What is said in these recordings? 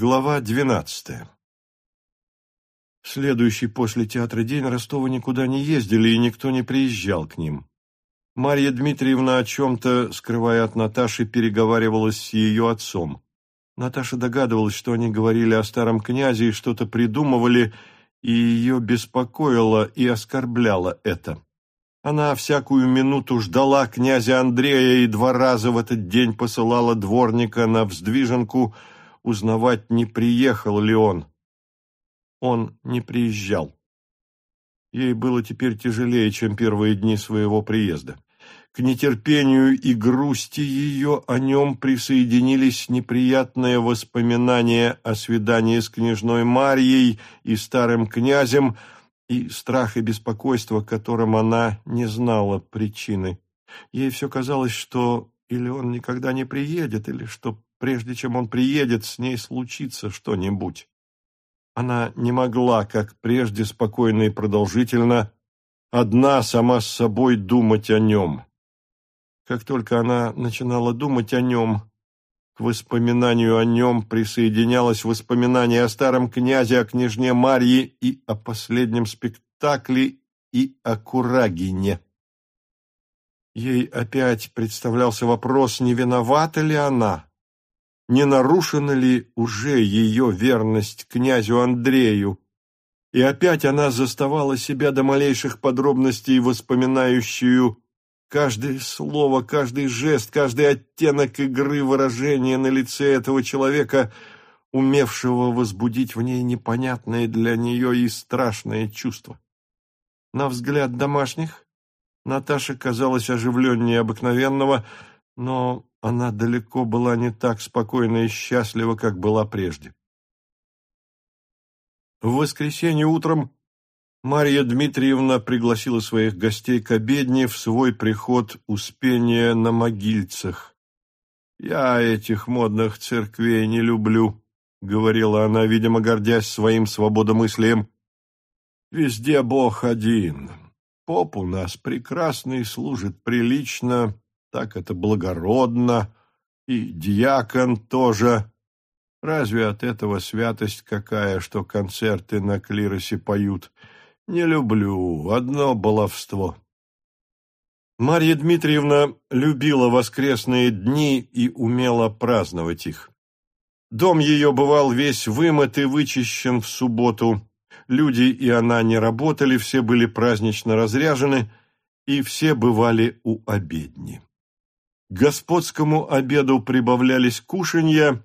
Глава двенадцатая Следующий после театра день Ростова никуда не ездили, и никто не приезжал к ним. Марья Дмитриевна о чем-то, скрывая от Наташи, переговаривалась с ее отцом. Наташа догадывалась, что они говорили о старом князе и что-то придумывали, и ее беспокоило и оскорбляло это. Она всякую минуту ждала князя Андрея и два раза в этот день посылала дворника на вздвиженку – узнавать, не приехал ли он. Он не приезжал. Ей было теперь тяжелее, чем первые дни своего приезда. К нетерпению и грусти ее о нем присоединились неприятные воспоминания о свидании с княжной Марьей и старым князем, и страх и беспокойство, которым она не знала причины. Ей все казалось, что или он никогда не приедет, или что прежде чем он приедет, с ней случится что-нибудь. Она не могла, как прежде, спокойно и продолжительно, одна сама с собой думать о нем. Как только она начинала думать о нем, к воспоминанию о нем присоединялось воспоминание о старом князе, о княжне Марье и о последнем спектакле и о Курагине. Ей опять представлялся вопрос, не виновата ли она, не нарушена ли уже ее верность князю Андрею. И опять она заставала себя до малейших подробностей, воспоминающую каждое слово, каждый жест, каждый оттенок игры выражения на лице этого человека, умевшего возбудить в ней непонятное для нее и страшное чувство. На взгляд домашних Наташа казалась оживленнее обыкновенного, но она далеко была не так спокойна и счастлива, как была прежде. В воскресенье утром Марья Дмитриевна пригласила своих гостей к обедне в свой приход Успения на Могильцах. «Я этих модных церквей не люблю», — говорила она, видимо, гордясь своим свободомыслием. «Везде Бог один. Поп у нас прекрасный, служит прилично, так это благородно, и дьякон тоже. Разве от этого святость какая, что концерты на клиросе поют? Не люблю, одно баловство. Марья Дмитриевна любила воскресные дни и умела праздновать их. Дом ее бывал весь вымыт и вычищен в субботу. Люди и она не работали, все были празднично разряжены, и все бывали у обедни. Господскому обеду прибавлялись кушанья,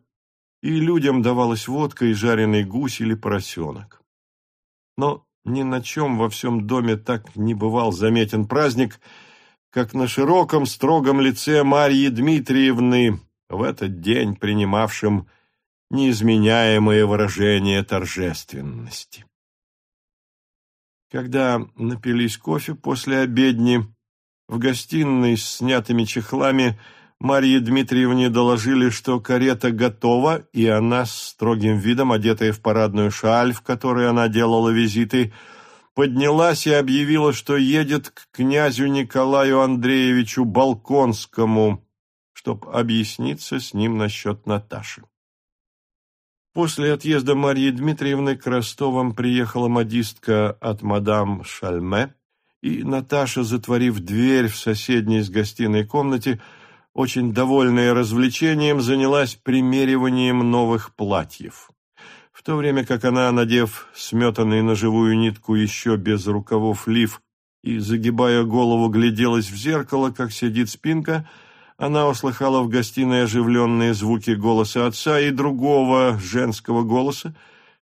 и людям давалась водка и жареный гусь или поросенок. Но ни на чем во всем доме так не бывал заметен праздник, как на широком строгом лице Марьи Дмитриевны в этот день принимавшем неизменяемое выражение торжественности. Когда напились кофе после обедни, в гостиной с снятыми чехлами Марье Дмитриевне доложили, что карета готова, и она с строгим видом, одетая в парадную шаль, в которой она делала визиты, поднялась и объявила, что едет к князю Николаю Андреевичу Балконскому, чтобы объясниться с ним насчет Наташи. После отъезда Марьи Дмитриевны к Ростовам приехала модистка от мадам Шальме, и Наташа, затворив дверь в соседней с гостиной комнате, очень довольная развлечением, занялась примериванием новых платьев. В то время как она, надев сметанный на живую нитку еще без рукавов лиф и, загибая голову, гляделась в зеркало, как сидит спинка, она услыхала в гостиной оживленные звуки голоса отца и другого женского голоса,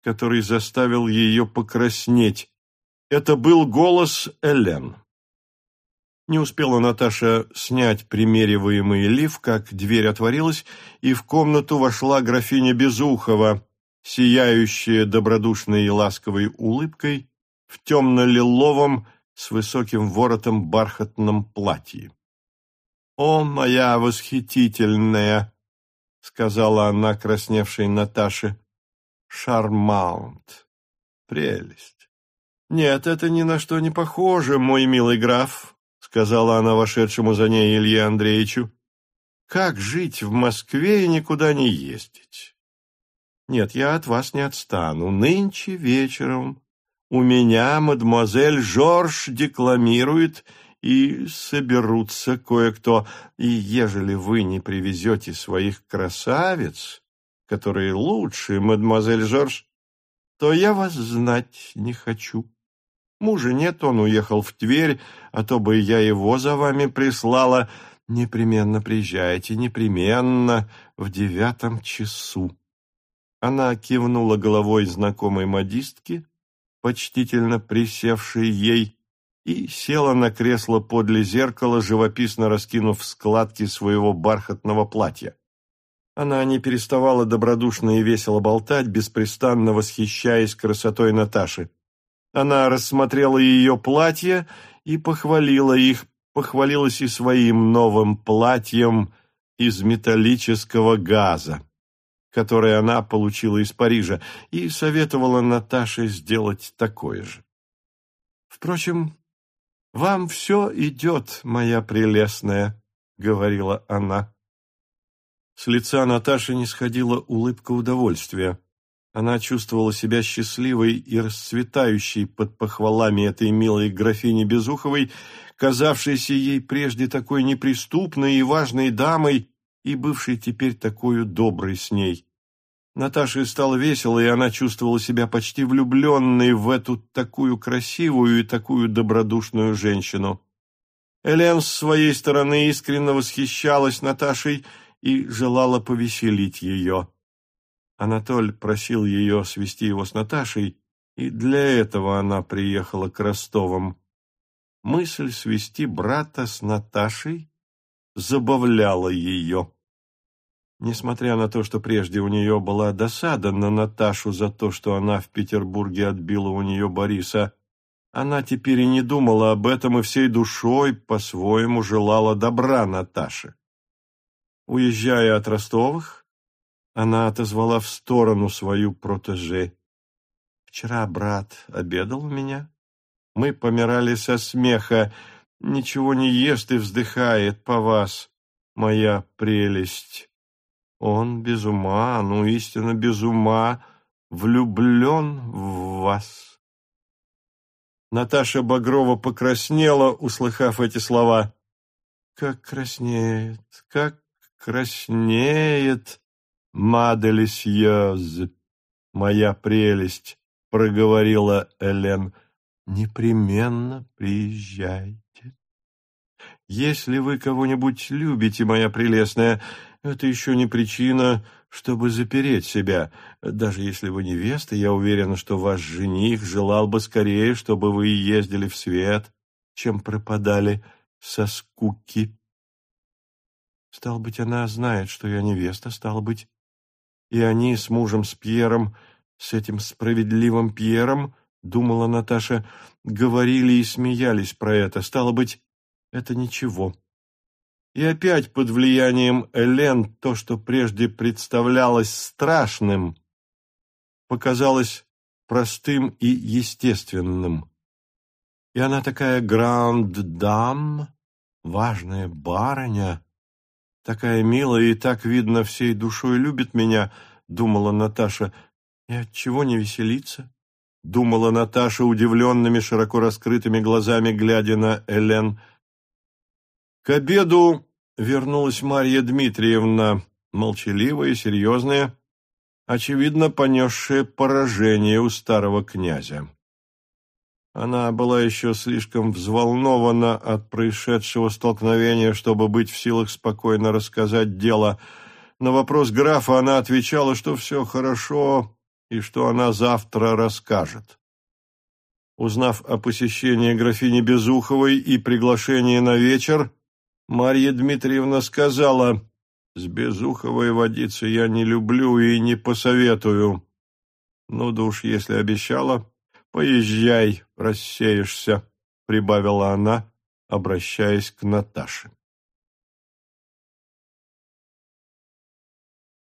который заставил ее покраснеть, это был голос Элен. Не успела Наташа снять примериваемый лиф, как дверь отворилась, и в комнату вошла графиня Безухова, сияющая добродушной и ласковой улыбкой, в темно-лиловом с высоким воротом бархатном платье. «О, моя восхитительная!» — сказала она красневшей Наташе. «Шармант! Прелесть!» «Нет, это ни на что не похоже, мой милый граф», — сказала она вошедшему за ней Илье Андреевичу. «Как жить в Москве и никуда не ездить? Нет, я от вас не отстану. Нынче вечером у меня мадемуазель Жорж декламирует, и соберутся кое-кто. И ежели вы не привезете своих красавиц, которые лучше, мадемуазель Жорж, то я вас знать не хочу. Мужа нет, он уехал в Тверь, а то бы я его за вами прислала. Непременно приезжайте, непременно, в девятом часу. Она кивнула головой знакомой модистке, почтительно присевшей ей, и села на кресло подле зеркала, живописно раскинув складки своего бархатного платья. Она не переставала добродушно и весело болтать, беспрестанно восхищаясь красотой Наташи. Она рассмотрела ее платье и похвалила их, похвалилась и своим новым платьем из металлического газа которое она получила из Парижа, и советовала Наташе сделать такое же. «Впрочем, вам все идет, моя прелестная», — говорила она. С лица Наташи не сходила улыбка удовольствия. Она чувствовала себя счастливой и расцветающей под похвалами этой милой графини Безуховой, казавшейся ей прежде такой неприступной и важной дамой, и бывший теперь такую доброй с ней. Наташе стало весело, и она чувствовала себя почти влюбленной в эту такую красивую и такую добродушную женщину. Элен с своей стороны искренне восхищалась Наташей и желала повеселить ее. Анатоль просил ее свести его с Наташей, и для этого она приехала к Ростовам. Мысль свести брата с Наташей забавляла ее. Несмотря на то, что прежде у нее была досада на Наташу за то, что она в Петербурге отбила у нее Бориса, она теперь и не думала об этом и всей душой по-своему желала добра Наташе. Уезжая от Ростовых, она отозвала в сторону свою протеже. «Вчера брат обедал у меня. Мы помирали со смеха. Ничего не ест и вздыхает по вас, моя прелесть». Он без ума, ну истинно без ума, влюблен в вас. Наташа Багрова покраснела, услыхав эти слова. Как краснеет, как краснеет, маделисьез, моя прелесть, проговорила Элен. Непременно приезжайте. Если вы кого-нибудь любите, моя прелестная, это еще не причина, чтобы запереть себя. Даже если вы невеста, я уверена, что ваш жених желал бы скорее, чтобы вы ездили в свет, чем пропадали со скуки. Стал быть, она знает, что я невеста, стал быть. И они с мужем, с Пьером, с этим справедливым Пьером, думала Наташа, говорили и смеялись про это. Стало быть, это ничего. И опять под влиянием Элен то, что прежде представлялось страшным, показалось простым и естественным. И она такая гранд-дам, важная барыня, такая милая и так, видно, всей душой любит меня, думала Наташа, и отчего не веселиться? Думала Наташа удивленными, широко раскрытыми глазами, глядя на Элен, — к обеду вернулась Марья Дмитриевна, молчаливая, серьезная, очевидно, понесшая поражение у старого князя. Она была еще слишком взволнована от происшедшего столкновения, чтобы быть в силах спокойно рассказать дело. На вопрос графа она отвечала, что все хорошо и что она завтра расскажет. Узнав о посещении графини Безуховой и приглашении на вечер, Марья Дмитриевна сказала, «С Безуховой водиться я не люблю и не посоветую. Ну да уж, если обещала, поезжай, рассеешься», — прибавила она, обращаясь к Наташе.